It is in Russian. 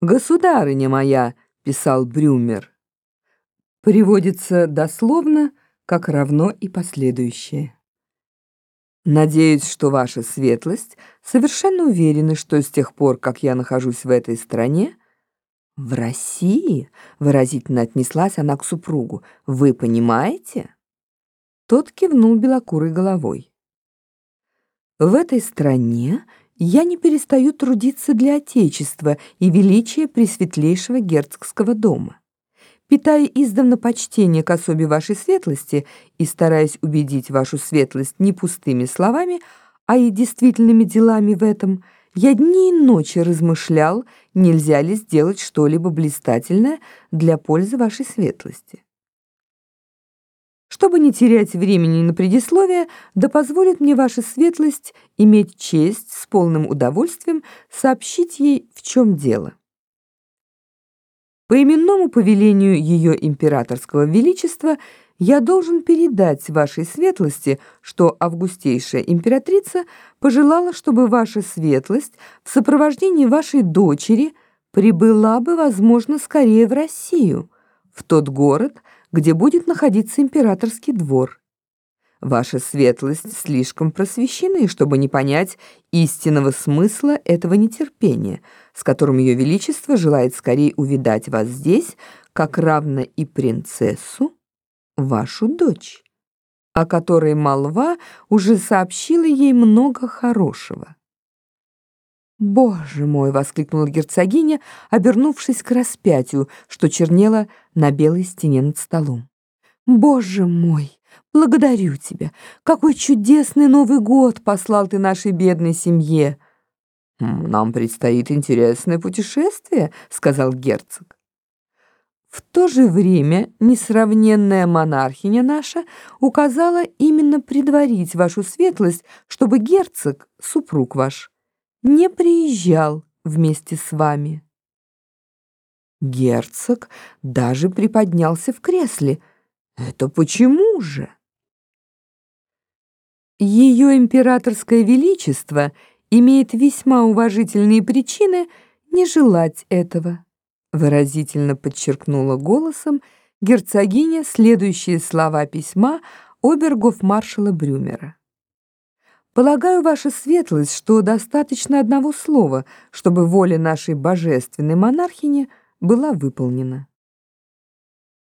«Государыня моя», — писал Брюмер. Приводится дословно, как равно и последующее. Надеюсь, что ваша светлость совершенно уверены, что с тех пор, как я нахожусь в этой стране, в России, выразительно отнеслась она к супругу, вы понимаете? Тот кивнул белокурой головой. В этой стране я не перестаю трудиться для Отечества и величия Пресветлейшего герцогского дома. Питая издавна почтение к особе вашей светлости и стараясь убедить вашу светлость не пустыми словами, а и действительными делами в этом, я дни и ночи размышлял, нельзя ли сделать что-либо блистательное для пользы вашей светлости. Чтобы не терять времени на предисловие, да позволит мне ваша светлость иметь честь с полным удовольствием сообщить ей, в чем дело. По именному повелению ее императорского величества я должен передать вашей светлости, что августейшая императрица пожелала, чтобы ваша светлость в сопровождении вашей дочери прибыла бы, возможно, скорее в Россию, в тот город, где будет находиться императорский двор. Ваша светлость слишком просвещены, чтобы не понять истинного смысла этого нетерпения, с которым ее величество желает скорее увидать вас здесь, как равно и принцессу, вашу дочь, о которой молва уже сообщила ей много хорошего. «Боже мой!» — воскликнула герцогиня, обернувшись к распятию, что чернело на белой стене над столом. «Боже мой! Благодарю тебя! Какой чудесный Новый год послал ты нашей бедной семье!» «Нам предстоит интересное путешествие», — сказал герцог. В то же время несравненная монархиня наша указала именно предварить вашу светлость, чтобы герцог, супруг ваш, не приезжал вместе с вами. Герцог даже приподнялся в кресле. Это почему же? Ее императорское величество имеет весьма уважительные причины не желать этого, выразительно подчеркнула голосом герцогиня следующие слова письма обергов-маршала Брюмера. Полагаю, ваша светлость, что достаточно одного слова, чтобы воля нашей божественной монархини была выполнена.